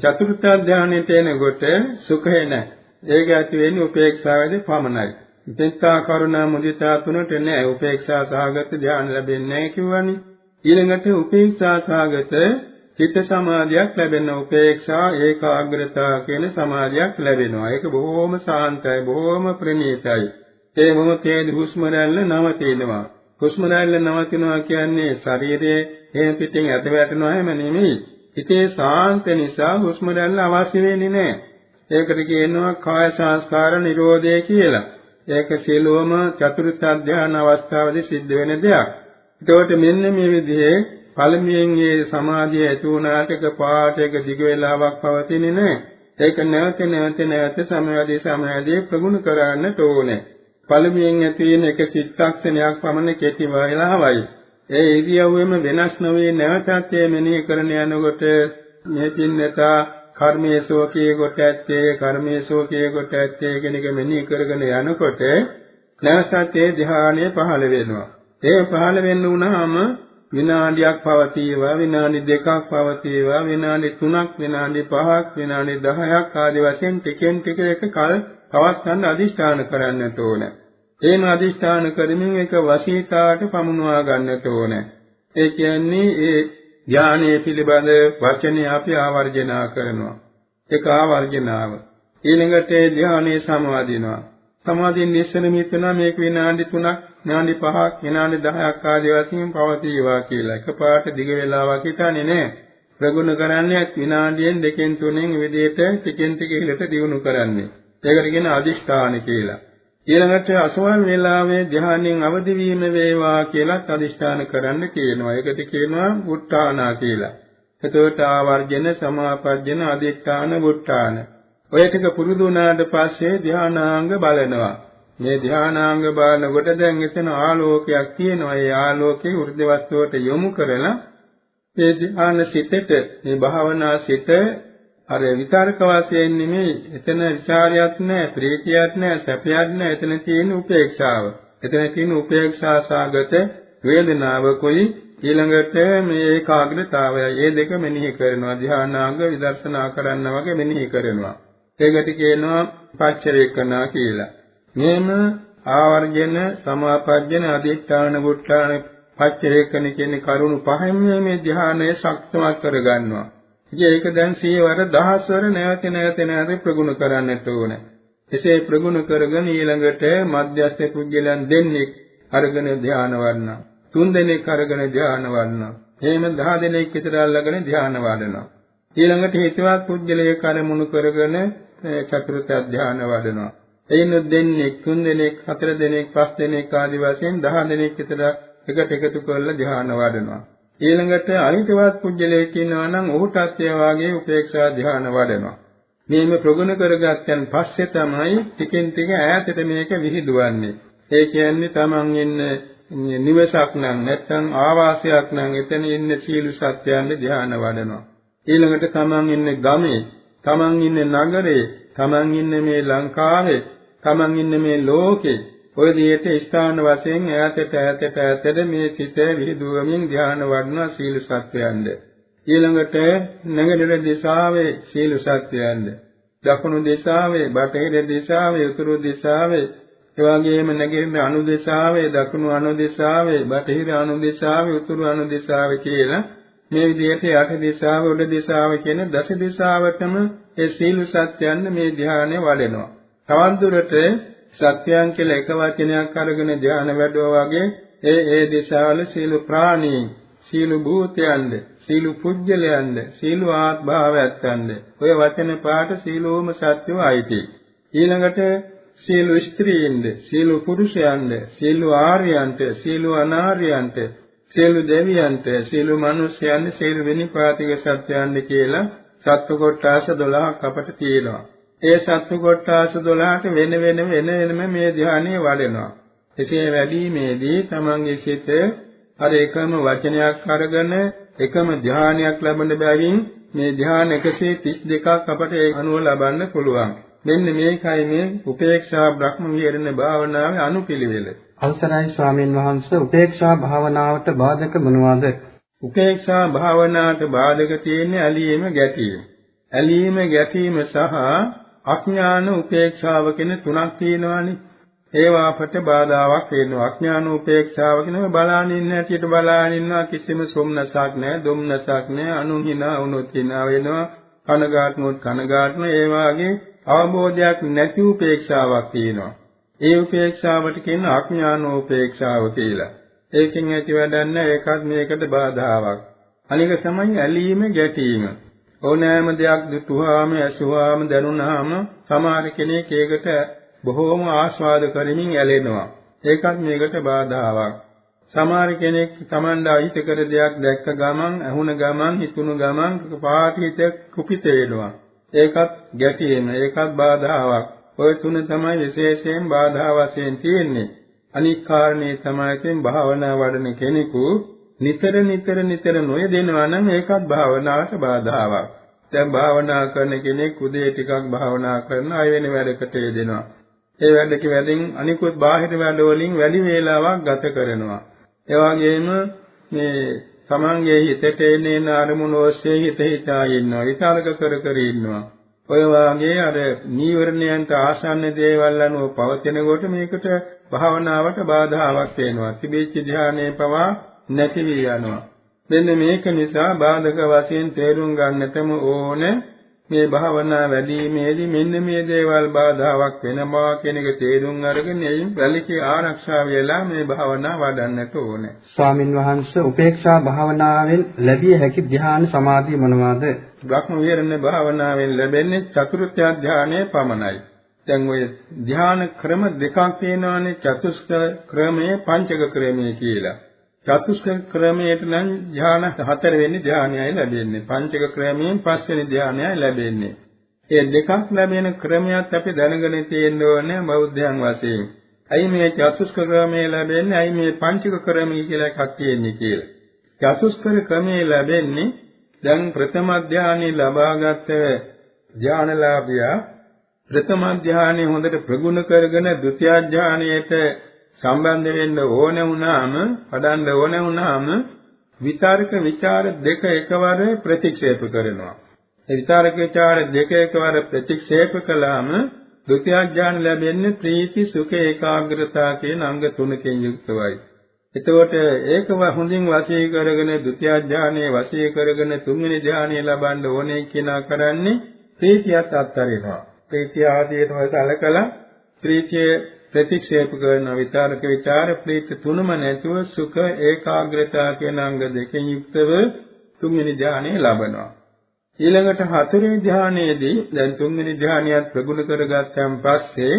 චතුර්ථ ඥානෙට එනකොට සුඛය නැහැ. ඒක ඇති වෙන්නේ උපේක්ෂාවේදී පමණයි. උපේක්ෂා කරුණා මුදිතා තුනට නැහැ. උපේක්ෂා සහගත ඥාන ලැබෙන්නේ නැහැ කිව්වනේ. ඊළඟට උපේක්ෂා සහගත චිත්ත සමාධියක් ලැබෙන උපේක්ෂා ඒකාග්‍රතාව කියන සමාධියක් ලැබෙනවා. ඒක බොහොම සාන්තයි, බොහොම ප්‍රණීතයි. ඒ මොහොතේදී හුස්ම රැල්ල නවතිනවා. හුස්ම රැල්ල නවතිනවා කියන්නේ ශරීරයේ හේන පිටින් ඇද වැටෙනවා හැම නෙමෙයි. හිතේ සාන්ත නිසා හුස්ම රැල්ල අවශ්‍ය වෙන්නේ නැහැ. ඒකට කියනවා කාය සංස්කාර නිරෝධය කියලා. ඒක සියලුම චතුර්ථ ධ්‍යාන අවස්ථාවේදී සිද්ධ වෙන දෙයක්. එතකොට මෙන්න මේ විදිහේ පළමුවෙන් මේ සමාධිය ඇති වුණාට එක පාටයක දිග වේලාවක් පවතින්නේ නැහැ. ඒක නැවත නැවත නැවත සමයදී සමයදී ප්‍රගුණ කරන්නට ඕනේ. පළමුවෙන් ඇති වෙන එක චිත්තක්ෂණයක් පමණ කෙටි වේලාවයි. ඒ ඉරියව්වෙම වෙනස් නොවේ නැවතත් මේ මෙනෙහි කරන යනකොට මේ පින්නතා කර්මයේ ශෝකයේ කොට ඇත්තේ කර්මයේ ශෝකයේ කොට ඇත්තේ කියන එක මෙනෙහි කරගෙන යනකොට නැවතත් ඒ ධ්‍යානය පහළ වෙනවා. ඒ පහළ වෙන්න උනහම විනාඩියක් පවතිවා විනාඩි දෙකක් පවතිවා විනාඩි 3ක් විනාඩි 5ක් විනාඩි 10ක් ආදී වශයෙන් ටිකෙන් ටික එක කල පවත්වන්න අදිෂ්ඨාන කරන්නට ඕන. එහෙම අදිෂ්ඨාන කරමින් ඒක වශීතාවට පමුණවා ගන්නට ඕන. ඒ කියන්නේ ඒ ඥානයේ පිළිබඳ වචනේ අපි ආවර්ජනා කරනවා. ඒක ආවර්ජනාව. ඊළඟට ධ්‍යානයේ සමාදිනවා. සමාධියෙන් නිස්සන මිත්‍රනා මේක විනාඩි 3ක් විනාඩි 5ක් විනාඩි 10ක් ආදී වශයෙන් පවතිවා කියලා. එකපාරට දිග වේලාවක් හිතන්නේ නැහැ. ප්‍රගුණ කරන්නේ විනාඩියෙන් දෙකෙන් තුනෙන් විදිහට ටිකෙන් ටික ඉහළට දියුණු කරන්නේ. ඒකට කියන අදිෂ්ඨාන කියලා. ඊළඟට අසවල් වේලාවේ ධ්‍යානෙන් අවදි වීම වේවා කියලා අදිෂ්ඨාන කරන්න කියනවා. ඒකට කියනවා උත්තානා කියලා. එතකොට ආවර්ජන සමාපර්ජන අදිෂ්ඨාන උත්තාන ඔය ටික පුරුදු වුණාට පස්සේ ධානාංග බලනවා. මේ ධානාංග බලනකොට දැන් එතන ආලෝකයක් තියෙනවා. ඒ ආලෝකේ වෘද්ධ වස්තුවට යොමු කරලා මේ ධාන සිතට මේ භාවනා සිත අර විතරක වශයෙන් නෙමෙයි එතන විචාරයක් නැහැ, ප්‍රීතියක් නැහැ, සැපයක් නැහැ. එතන තියෙන උපේක්ෂාව. එතන තියෙන උපේක්ෂා සාගත වේදනාවකුයි ඊළඟට මේ ඒකාග්‍රතාවයයි. මේ දෙක මෙනෙහි කරනවා. ධානාංග විදර්ශනා කරන්න වගේ මෙනෙහි කරනවා. ඒකට කියනවා පච්චරේකනා කියලා. මේම ආවර්ජන සමාපජ්ජන අධිෂ්ඨාන වුට්ටාන පච්චරේකන කියන කරුණු පහෙන් මේ ධ්‍යානය ශක්තමත් කරගන්නවා. ඉතින් ඒක දැන් සියවර දහස්වර නැවත නැවත නැවත ප්‍රගුණ කරන්නට ඕන. එසේ ප්‍රගුණ කරගෙන ඊළඟට මධ්‍යස්ථ පුජ්‍යලයන් දෙන්නේ අරගෙන ධ්‍යාන වඩනවා. තුන් දෙනෙක් අරගෙන ධ්‍යාන වඩනවා. එහෙම 10 දෙනෙක් විතර අල්ලගෙන ධ්‍යාන වඩනවා. ඊළඟට හිතවත් පුජ්‍යලයේ කරමුණු කරගෙන චතුර්ථ ධානය වඩනවා. එයින් දෙන්නේ තුන් දෙනෙක් හතර දෙනෙක් පස් දෙනෙක් ආදී වශයෙන් 10 දෙනෙක් විතර එකට එකතු කරලා ධානය වඩනවා. ඊළඟට අනිත්‍යවත් පුජ්‍යලයක් ඉන්නවා නම් ඔහුටත් ඒ වාගේ උපේක්ෂා ධානය වඩනවා. මේම ප්‍රගුණ කරගත්තන් පස්සේ තමයි ටිකෙන් ටික ඈතට මේක විහිදුවන්නේ. ඒ කියන්නේ Taman ඉන්න නිවසක් නම් නැත්නම් ආවාසයක් නම් එතන ඉන්න සීල සත්‍යයන් ධානය වඩනවා. ඊළඟට Taman ඉන්න ගමේ තමන් ඉන්නේ නගරේ, තමන් ඉන්නේ මේ ලංකාවේ, තමන් ඉන්නේ මේ ලෝකේ. ඔය විදිහට ස්ථාන වශයෙන් ඈතට ඈතට ඈතට මේ සිත විහිදුවමින් ධ්‍යාන වඩන සීල සත්‍යයන්ද ඊළඟට නැගෙනහිර දිශාවේ සීල සත්‍යයන්ද දකුණු දිශාවේ බටහිර දිශාවේ උතුරු දිශාවේ එවාගෙම නැගෙනහිර අනු දිශාවේ දකුණු අනු දිශාවේ බටහිර අනු දිශාවේ උතුරු අනු දිශාවේ කියලා මේ විදිහට යට දිශාව උඩ දිශාව කියන දස දිශාවටම ඒ සීල සත්‍යයන් මේ ධානය වඩනවා. තවන් දුරට සත්‍යයන් කියලා එක වචනයක් අරගෙන ධාන වැඩුවා වගේ ඒ ඒ දිශාවල සීල ප්‍රාණී සීල භූතයන්ද සීල පුජ්‍යලයන්ද සීල ආත්භාවයන්ද ඔය වචන පාට සීලෝම සත්‍යව අයිති. ඊළඟට සීල ස්ත්‍රීන්ද සීල පුරුෂයන්ද සීල ආර්යයන්ට සීල අනාර්යයන්ට සියලු දෙවියන්ට සියලු මිනිස්යන්ට සියලු වෙනිපාතික සත්‍යයන්ට කියලා සත්ව කොටාස 12ක් අපට තියෙනවා. ඒ සත්තු කොට්ටාස 12ට වෙන වෙන වෙන වෙනම මේ ධානය වඩනවා. එසේ වැඩිීමේදී තමන්ගේ සිත අර එකම වචනයක් අරගෙන එකම ධානයක් ලැබෙන බැවින් මේ ධාන 132ක් අපට ඒ අනුව ලබන්න පුළුවන්. මෙන්න මේකයි මේ උපේක්ෂා බ්‍රහ්ම විහරණ භාවනාවේ අනුපිළිවෙල. අවසරයි ස්වාමීන් වහන්සේ උපේක්ෂා භාවනාවට බාධක මොනවාද? උපේක්ෂා භාවනාවට බාධක තියෙන්නේ ඇලීම ගැටීම. ඇලීම ගැටීම සහ අඥාන උපේක්ෂාව කියන තුනක් තියෙනවානේ. ඒවා අපට බාධාවක් වෙනවා. අඥාන උපේක්ෂාව කියනම බලාගෙන ඉන්න හැටියට බලාගෙන ඉන්නවා කිසිම සොම්නසක් නැහැ, දුම්නසක් නැහැ, අනුහිනා වුණොත් හිනා වෙනවා, කනගාටුනොත් කනගාටුන ඒ වාගේ අවබෝධයක් නැති උපේක්ෂාවක් තියෙනවා. ඒ උපේක්ෂාවට කියන අඥානෝපේක්ෂාව කියලා. ඒකෙන් ඇති වැඩන්න ඒකත් මේකට බාධාවක්. අනික තමයි ඇලීම ගැටීම. ඕනෑම දෙයක් දුටුවාම ඇසුවාම දැනුණාම සමහර කෙනෙක් ඒකට බොහෝම ආස්වාද කරමින් ඇලෙනවා. ඒකත් මේකට බාධාවක්. සමහර කෙනෙක් Tamanda අහිත කර දෙයක් දැක්ක ගමන්, අහුණ ගමන්, හිතුණු ගමන් පාටිත කුපිත වෙනවා. ඒකත් ගැටීම, ඒකත් බාධාවක්. ඔය තුන තමයි විශේෂයෙන් බාධා වශයෙන් තියෙන්නේ. අනික් කාරණේ තමයි තෙන් භාවනා වඩන කෙනෙකු නිතර නිතර නිතර නොයදෙනවා නම් ඒකත් භාවනාවට බාධාවක්. දැන් භාවනා කරන කෙනෙක් උදේ ටිකක් භාවනා කරන අය වෙන වැඩකට යෙදෙනවා. ඒ වැඩක වැඩින් අනිකුත් බාහිර වැඩ වලින් වැඩි වේලාවක් ගත කරනවා. ඒ වගේම මේ තමන්ගේ හිතට එන අරමුණු ඔස්සේ හිත හිතා ඉන්නවා. විචාරක කර කර ඉන්නවා. ඔය වාගේ අර නීවරණයන්ට ආසන්න දේවල් අනුව පවතිනකොට මේකට භාවනාවට බාධාවක් වෙනවා. තිබෙච්ච ධානයේ පවා නැති වී යනවා. මෙන්න මේක නිසා බාධක වශයෙන් තේරුම් ගන්නටම ඕනේ මේ භාවනා වැඩිීමේදී මෙන්න මේ දේවල් බාධාවක් වෙනවා කියන එක තේරුම් අරගෙන එයින් වැලිකේ ආරක්ෂා වෙලා මේ භාවනා වඩන්නට ඕනේ. ස්වාමින් වහන්සේ උපේක්ෂා භාවනාවෙන් ලැබිය හැකි ධ්‍යාන සමාධිය මොනවාද? බ්‍රහ්ම විහරණ භාවනාවෙන් ලැබෙන්නේ චතුර්ථ ධ්‍යානයේ පමණයි. දැන් ඔය ධ්‍යාන ක්‍රම දෙකක් තියෙනවානේ චතුස්ක ක්‍රමයේ පංචක ක්‍රමයේ කියලා. චතුස්ක ක්‍රමයට නම් ධ්‍යාන හතර වෙනි ධ්‍යානයයි ලැබෙන්නේ. පංචක ක්‍රමයෙන් පස්වෙනි ධ්‍යානයයි ලැබෙන්නේ. ඒ දෙකක් ලැබෙන ක්‍රමයක් අපි දැනගෙන තියෙන්න ඕනේ බෞද්ධයන් වශයෙන්. ඇයි මේ චතුස්ක ක්‍රමය ලැබෙන්නේ? ඇයි මේ පංචක ක්‍රමය කියලා එකක් තියෙන්නේ කියලා. චතුස්ක ක්‍රමය ලැබෙන්නේ දැන් ප්‍රථම ධානය ලබාගත් ධානලාභියා ප්‍රථම ධානය හොඳට ප්‍රගුණ කරගෙන ဒုတိ ය ධානයට සම්බන්ධ වෙන්න ඕන වුණාම, පදන්න ඕන වුණාම විචාරක ਵਿਚාර දෙක එකවර ප්‍රතික්ෂේප කරනවා. ඒ විචාරක ਵਿਚාර දෙක එකවර ප්‍රතික්ෂේප කළාම ဒုတိ ය ඥාන ලැබෙන්නේ ප්‍රීති සුඛ ඒකාග්‍රතාව කියන අංග තුනකින් යුක්තවයි. එතකොට ඒකම හොඳින් වශී කරගෙන ဒုတိ ය ධානයේ වශී කරගෙන තුන්වෙනි ධානය ලබන්න ඕනේ කියලා කරන්නේ ප්‍රීතියත් අත්හරිනවා. ප්‍රීතිය ආදීනම සලකලා ප්‍රීතිය ප්‍රතික්ෂේප කරන විතරක ਵਿਚාර ප්‍රීති තුනම නැතුව සුඛ ඒකාග්‍රතාව කියන අංග දෙකෙන් යුක්තව තුන්වෙනි ධානය ලබනවා. ඊළඟට හතරවෙනි ධානයේදී දැන් තුන්වෙනි ධානයත් ප්‍රගුණ කරගත්තන් පස්සේ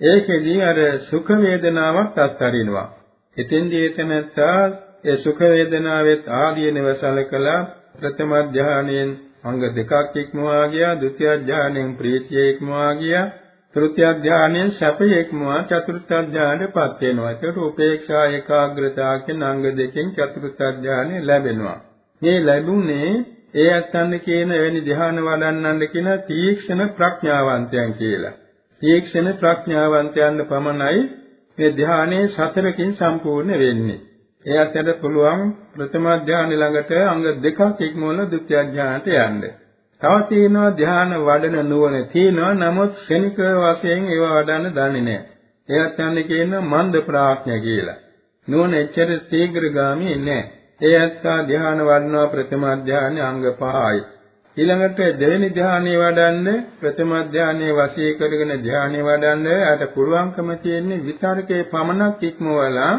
ඒකෙදී අර සුඛ වේදනාවක් අත්හරිනවා. එතෙන්දී එතනත්තා ඒ සුඛ වේදනාවෙත් ආදීනව සලකලා ප්‍රථම ධානයෙන් අංග දෙකක් ඉක්මවා ගියා, ဒုတိ ය ධානයෙන් ප්‍රීතිය ඉක්මවා ගියා, තෘත්‍ය ධානයෙන් සැපය ඉක්මවා චතුර්ථ ධානයටපත් වෙනවා. ඒකට උපේක්ෂා ඒකාග්‍රතාව කියන අංග දෙකෙන් චතුර්ථ ධානය ලැබෙනවා. මේ ලැබුණේ ඒ අත්න්න කියන එවැනි ධ්‍යාන වඩන්නන්ද කියන තීක්ෂණ ප්‍රඥාවන්තයන් කියලා. තීක්ෂණ ප්‍රඥාවන්තයන් පමණයි මේ ධ්‍යානයේ සතරකින් සම්පූර්ණ වෙන්නේ. ඒ අතර පුළුවන් ප්‍රථම ධ්‍යාන ළඟට අංග දෙකක් ඉක්මවන ဒုတိ ය ධ්‍යානට යන්න. තව තියෙනවා ධ්‍යාන වඩන නුවණ තියෙනවා නමුත් ශනික වශයෙන් ඒවා වඩන්න දන්නේ නැහැ. ඒවත් යන්නේ කියන මන්ද ප්‍රඥා කියලා. නුවණ එච්චර ශීඝ්‍රගාමී නැහැ. ඒ ඇත්තා ධ්‍යාන වඩනවා ප්‍රථම ධ්‍යානෙ අංග පහයි. ඊළඟට දෙවෙනි ධානයේ වඩන්න ප්‍රථම ධානයේ වශී කරගෙන ධානයේ වඩන්න ආට පුළුවන්කම තියෙන්නේ විචාරකේ පමණක් ඉක්මවලා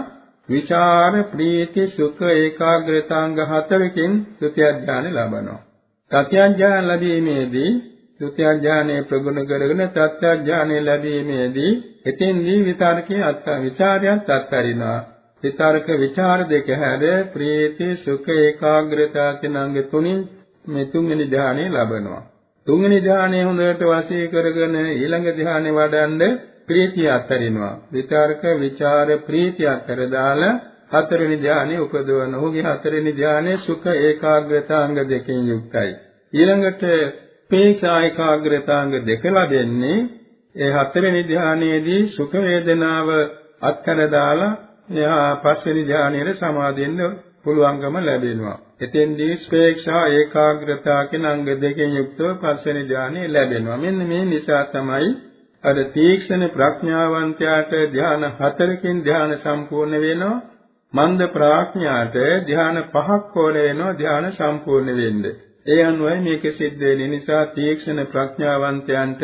විචාර ප්‍රීති සුඛ ඒකාග්‍රතාංග හතරකින් ဒုတိ ය ධානය ලබනවා. තත්‍ය ඥාන ලැබීමේදී ဒုတိ ය ඥානය ප්‍රගුණ කරගෙන තත්‍ය ඥානය ලැබීමේදී එතෙන්දී විචාරකේ අත්ත විචාරයත් අත්හරිනවා. විචාරක විචාර දෙක හැර ප්‍රීති සුඛ ඒකාග්‍රතාව කියන අංග තුنين මේ තුන්වෙනි ධානය ලබනවා. තුන්වෙනි ධානය හොඳට වාසී කරගෙන ඊළඟ ධානය වඩන්න ප්‍රීතිය අත්හරිනවා. විචාරක විචාර ප්‍රීතිය අත්හැර දාලා හතරවෙනි ධානය උපදවන. ඔහුගේ හතරවෙනි ධානය සුඛ ඒකාග්‍රතාංග දෙකෙන් යුක්තයි. ඊළඟට පේක්ෂා ඒකාග්‍රතාංග දෙක ලැබෙන්නේ ඒ හතරවෙනි ධානයේදී සුඛ වේදනාව අත්හැර දාලා එහා පස්වෙනි ධානයේ සමාදෙන්න පුළුවන්කම ලැබෙනවා. එතෙන්දී ස්පේක්ෂා ඒකාග්‍රතාව කියන අංග දෙකෙන් යුක්තව පස්වෙනි ධානය ලැබෙනවා. මෙන්න මේ නිසා තමයි අර තීක්ෂණ ප්‍රඥාවන්තයාට ධාන හතරකින් ධාන සම්පූර්ණ වෙනවා. මන්ද ප්‍රඥාට ධාන පහක් ඕන වෙනවා ධාන සම්පූර්ණ වෙන්නේ. ඒ අනුවයි මේක සිද්ධ වෙන්නේ. නිසා තීක්ෂණ ප්‍රඥාවන්තයන්ට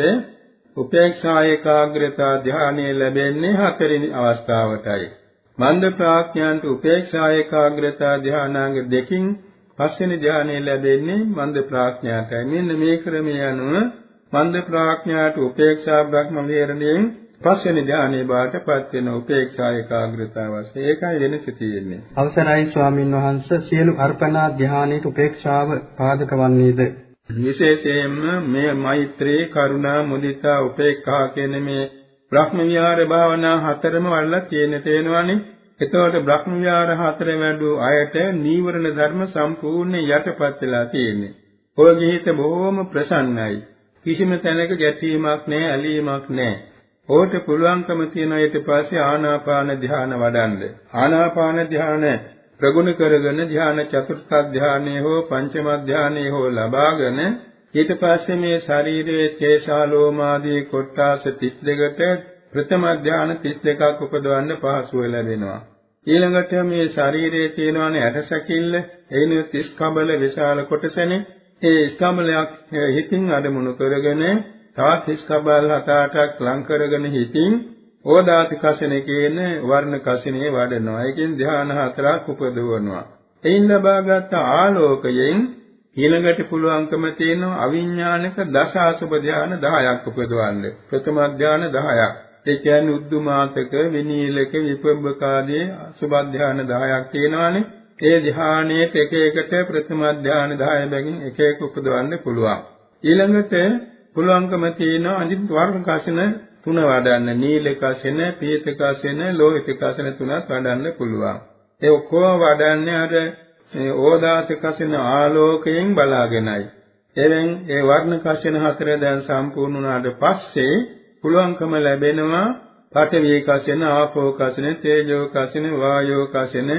උපේක්ෂා ඒකාග්‍රතාව ධානය ලැබෙන්නේ හතරෙනි අවස්ථාවටයි. මන්ද ප්‍රඥාන්ට උපේක්ෂා ඒකාග්‍රතාව ධානාංග දෙකින් පස්වෙනි ධානය ලැබෙන්නේ මන්ද ප්‍රඥාටයි. මෙන්න මේ ක්‍රමය අනුව මන්ද ප්‍රඥාට උපේක්ෂා බ්‍රහ්ම විහරණයෙන් පස්වෙනි ධානයේ බාටපත් වෙන උපේක්ෂා ඒකාග්‍රතාව වශයෙන් ඒකයි වෙනස තියෙන්නේ. අවසරයි ස්වාමින් වහන්සේ සියලු අර්පණා ධානයේ උපේක්ෂාව පාදක වන්නේද? විශේෂයෙන්ම මේ මෛත්‍රී කරුණා මුදිතා උපේක්ඛා කියන මේ බ්‍රහ්ම විහාර භාවනා හතරම වල්ලා තියෙන තේනවනේ. එතකොට බ්‍රහ්ම විහාර හතර වැඩු අයට නීවරණ ධර්ම සම්පූර්ණ යටපත් වෙලා තියෙන්නේ. ඔයගේ හිත බොහොම ප්‍රසන්නයි. කිසිම තැනක ගැටීමක් නැහැ, ඇලීමක් නැහැ. ඕට පුළුවන්කම තියෙන ඊට පස්සේ ආනාපාන ධ්‍යාන වඩන්න. ආනාපාන ධ්‍යාන ප්‍රගුණ කරගෙන ධ්‍යාන චතුර්ථ ධ්‍යානයේ හෝ පංචම ධ්‍යානයේ හෝ ලබාගෙන ඊට පස්සේ මේ ශරීරයේ කේශාලෝමාදී කොට්ටාස 32ට ප්‍රථම ධ්‍යාන 32ක් උපදවන්න පහසුව ලැබෙනවා. ඊළඟට මේ ශරීරයේ තියෙනවානේ ඇටසැකිල්ල, එයින 30 කබල විශාල කොටසනේ. ඒ ස්කම්ලයක් හිතින් අදමුණු කරගෙන තවත් 30 කබල් 7-8ක් ලං කරගෙන හිතින් ඕදාති කසින කියන වර්ණ කසිනේ වඩනවා. ඒකෙන් ධ්‍යාන හතරක් උපදවනවා. එයින් ලබාගත් ආලෝකයෙන් ඊළඟට පුළුවන්කම තියෙනවා අවිඥානික දස අසුබ ධාන 10ක් උපදවන්න. ප්‍රථම ධාන 10ක්. ඒ කියන්නේ උද්දුමාතක, විනීලක, විපබ්බකාදී අසුබ ධාන 10ක් තියෙනවානේ. ඒ ධානයේ එක එකට ප්‍රථම ධාන 10 බැගින් එක එක උපදවන්න පුළුවන්. ඊළඟට පුළුවන්කම තියෙනවා අනිත් වර්ග කසින තුන වඩන්න. නීල කසින, පීත කසින, ලෝහිත කසින තුනක් වඩන්න පුළුවන්. ඒ ඔක්කොම වඩන්නේ අර මේ ඕදාත කසින ආලෝකයෙන් බලාගෙනයි. එවෙන් ඒ වර්ණ කසින හතර දැන් සම්පූර්ණ වුණාට පස්සේ පුළුවන්කම ලැබෙනවා පඨවි කසින, ආපෝ කසින, තේජෝ කසින, වායෝ කසින,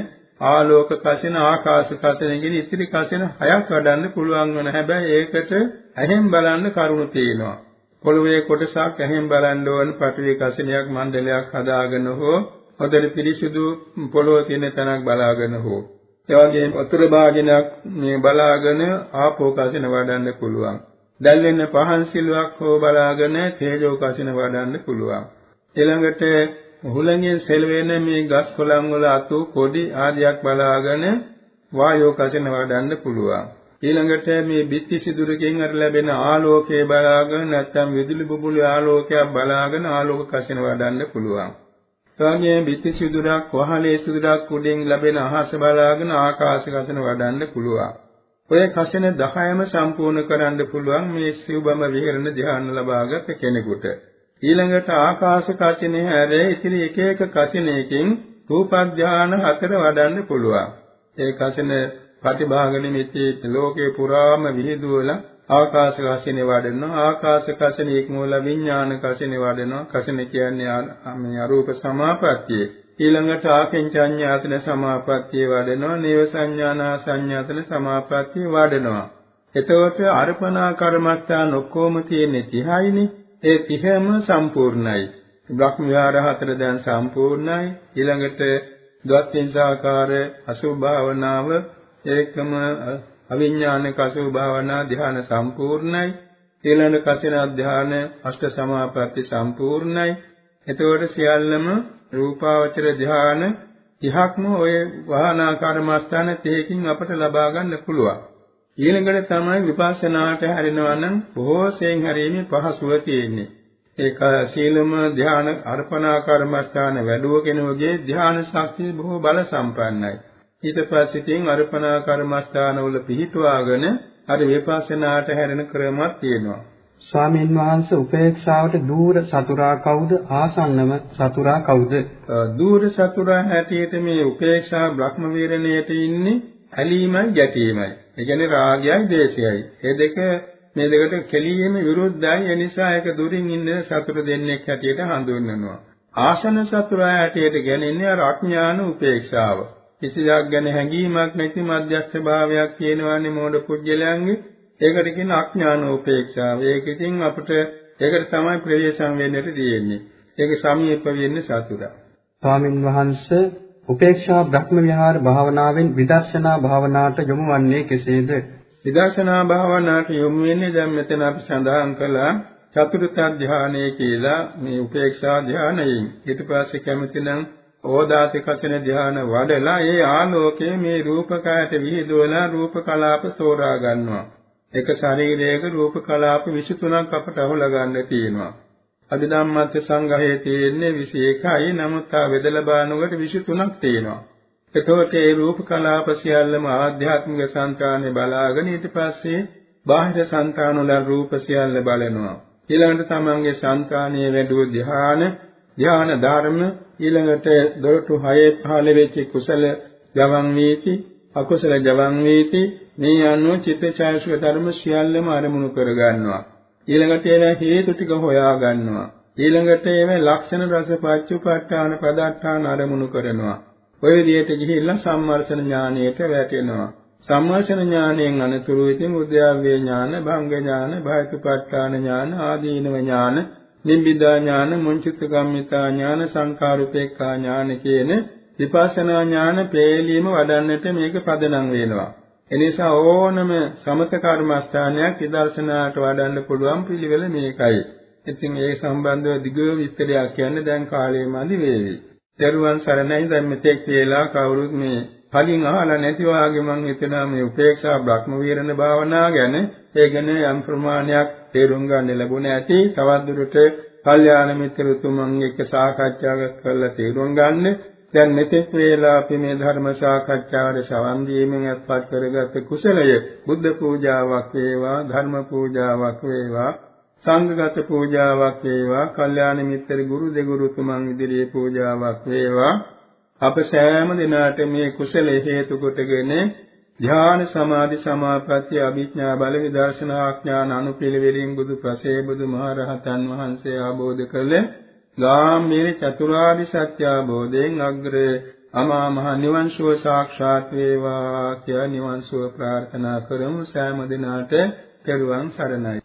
ආලෝක කසින, ආකාශ කසින කියන ඉතිරි කසින හයක් වඩන්න පුළුවන් වෙන හැබැයි ඒකට ඇහෙන් බලන්න කරුණු තියෙනවා. පොළවේ කොටසක් ඇහෙන් බලන්න ඕන පඨවි කසිනයක් මණ්ඩලයක් හදාගෙන හෝ හොඳට පිරිසිදු පොළොව තියෙන තැනක් බලාගෙන හෝ ඒ වගේම වතුර භාජනයක් මේ බලාගෙන ආපෝ කසින වඩන්න පුළුවන්. දැල්වෙන පහන් සිලුවක් හෝ බලාගෙන තේජෝ කසින වඩන්න පුළුවන්. ඊළඟට හුලඟෙන් සෙලවෙන මේ ගස් කොළන් වල අතු කොඩි ආදියක් බලාගෙන වායෝ කසින වඩන්න පුළුවන්. ඊළඟට මේ බිත්ති සිදුරකින් අර ලැබෙන ආලෝකය බලාගෙන නැත්නම් විදුලි බුබුලු ආලෝකයක් බලාගෙන ආලෝක කසින වඩන්න පුළුවන්. එවාගේ බිත්ති සිදුරක් වහලේ සිදුරක් උඩින් ලැබෙන අහස බලාගෙන ආකාශ කසන වඩන්න පුළුවන්. ඔය කසන 10ම සම්පූර්ණ කරන්න පුළුවන් මේ සිව්බම විහරණ ධ්‍යාන ලබාගත් කෙනෙකුට. ඊළඟට ආකාශ කසිනේ හැර ඉතිරි එක එක කසිනේකින් රූප ධ්‍යාන හතර වඩන්න පුළුවන්. ඒ කසින ප්‍රතිභාග නිමිති ලෝකේ පුරාම විහිදුවලා ආකාශ කසිනේ වඩනවා ආකාශ කසිනේ ඉක්මවල විඥාන කසිනේ වඩනවා. කසින කියන්නේ මේ අරූප සමාපත්තිය. ඊළඟට ආකින්චඤ්ඤාතන සමාපත්තිය වඩනවා. නේව සංඥානා සංඥාතන සමාපත්තිය වඩනවා. එතකොට අර්පණා කර්මස්ථාන ඔක්කොම තියෙන්නේ 30යිනේ ඒ 30ම සම්පූර්ණයි. බ්‍රහ්ම විහාර හතර දැන් සම්පූර්ණයි. ඊළඟට ද්වත්ින්සාකාර අසුභ භාවනාව ඒකම අවිඥානික අසුභ භාවනා ධ්‍යාන සම්පූර්ණයි. ඊළඟ කසින ධ්‍යාන අෂ්ට සමාපatti සම්පූර්ණයි. එතකොට සියල්ලම රූපාවචර ධ්‍යාන 30ක්ම ඔය වහනා කර්මස්ථාන 30කින් අපට ලබා ගන්න පුළුවන්. ඊළඟට තමයි විපස්සනාට හැරෙනවා නම් බොහෝ සෙයින් හැරීමේ පහසුව තියෙන්නේ. ඒක සීලම ධ්‍යාන අර්පණා කර්මස්ථාන වැඩුව කෙනෙකුගේ ධ්‍යාන ශක්තිය බොහෝ බල සම්පන්නයි. ඊට පස්සේ තින් අර්පණා කර්මස්ථානවල පිහිටුවාගෙන අර විපස්සනාට හැරෙන ක්‍රමයක් තියෙනවා. ස්වාමීන් වහන්සේ උපේක්ෂාවට দূර සතුරා කවුද ආසන්නම සතුරා කවුද දූර සතුරා හැටියට මේ උපේක්ෂා බ්‍රහ්ම වීරණයට ඉන්නේ ඇලීමයි ගැටීමයි. ඒ කියන්නේ රාගයයි දේශයයි. මේ දෙක මේ දෙකට කෙලියෙම විරුද්ධයි. ඒ නිසා ඒක දුරින් ඉන්න සතුරු දෙන්නෙක් හැටියට හඳුන්වනවා. ආසන සතුරා හැටියට ගැනෙන්නේ අර අඥාන උපේක්ෂාව. කිසියක් ගැන හැඟීමක් නැති මධ්‍යස්ථ භාවයක් කියනවානේ මෝඩ පුජ්‍යලයන්ගේ. ඒකට කියන අඥාන උපේක්ෂාව. ඒක ඉතින් අපිට ඒකට තමයි ප්‍රවේශම් වෙන්නට තියෙන්නේ. ඒක සමීප වෙන්නේ සතුරා. ස්වාමින් වහන්සේ උපේක්ෂා බ්‍රහ්ම විහාර භාවනාවෙන් විදර්ශනා භාවනාවට යොමු වන්නේ කෙසේද? විදර්ශනා භාවනාවට යොමු වෙන්නේ දැන් මෙතන අපි සඳහන් කළා චතුර්ථ ධානය කියලා මේ උපේක්ෂා ධානයෙන්. ඊට පස්සේ කැමතිනම් ඕදාති කසින ධාන වඩලා ඒ ආලෝකයේ මේ රූපකයට විහිදුවලා රූප කලාප තෝරා ගන්නවා. එක ශරීරයක රූප කලාප 23ක් අපට අහුලා ගන්න තියෙනවා. අභිධම්මත් සංග්‍රහයේ තියෙන්නේ 21යි නමුත් ආ බෙදලා බලනකොට 23ක් තියෙනවා. එතකොට ඒ රූප කලාප සියල්ලම ආධ්‍යාත්මික සංකානේ බලාගෙන ඊට පස්සේ බාහිර සංකාන වල රූප සියල්ල බලනවා. ඊළඟට තමන්ගේ සංකානයේ වැඩුව ධ්‍යාන, ධ්‍යාන ධර්ම ඊළඟට දොරටු 6 15 වෙච්ච කුසල ජවන් වීති, අකුසල ජවන් වීති මේ අනුව චිත්තචෛතසික ධර්ම සියල්ලම අරමුණු කර ගන්නවා. ඊළඟට ඒවා හේතු ටික හොයා ගන්නවා. ඊළඟට ඒවා ලක්ෂණ රස පච්චුපට්ඨාන පදට්ඨාන අරමුණු කරනවා. ඔය විදිහට ගිහිල්ලා සම්මර්ෂණ ඥානයට වැටෙනවා. සම්මර්ෂණ ඥානයෙන් අනතුරු ඉතින් උද්‍යාව්‍ය ඥාන, භංග ඥාන, භායතුපට්ඨාන ඥාන, ආදීනව ඥාන, නිබ්බිදා ඥාන, මුංචිත කම්මිතා ඥාන, සංකාරුපේක්ඛා ඥාන කියන විපස්සනා ඥාන පෙළීම වඩන්නට මේක පදනම් වෙනවා. එනිසා ඕනම සමත කර්මස්ථානයක් විදර්ශනාට වඩන්න පුළුවන් පිළිවෙල මේකයි. ඉතින් ඒ සම්බන්ධව දිග විස්තරයක් කියන්න දැන් කාලය මදි වේවි. දරුවන් සරණයි දැන් මෙතෙක් කියලා කවුරුත් මේ කලින් අහලා නැති වාගේ මම හිතනවා මේ උපේක්ෂා බ්‍රහ්ම විහරණ භාවනා ගැන ඒ ගැන යම් ප්‍රමාණයක් තේරුම් ගන්න ලැබුණ ඇති. තවත් දුරට කල්යාණ මිත්‍රතුමන් එක්ක සාකච්ඡා කරලා තේරුම් ගන්න. දැන් මෙතෙක් වේලා අපි මේ ධර්ම සාකච්ඡාවට සවන් දීමෙන් අත්පත් කරගත් කුසලය බුද්ධ පූජාවක් වේවා ධර්ම පූජාවක් වේවා සංඝගත පූජාවක් වේවා කල්යාණ මිත්‍ර ගුරු දෙගුරු තුමන් ඉදිරියේ පූජාවක් වේවා. අප සෑම දිනාට මේ කුසල හේතු කොටගෙන ධ්‍යාන සමාධි සමාපatti අභිඥා බල විදර්ශනා ඥාන අනුපිළිවෙලින් බුදු ප්‍රසේ බුදු මහරහතන් වහන්සේ ආબોධ කළ ගාම්භීර චතුරාර්ය සත්‍ය අවබෝධයෙන් අග්‍ර අමා මහ නිවන් සුව සාක්ෂාත් වේවා කියලා නිවන් සුව ප්‍රාර්ථනා කරමු. සෑම දිනාට පෙරුවන් සරණයි.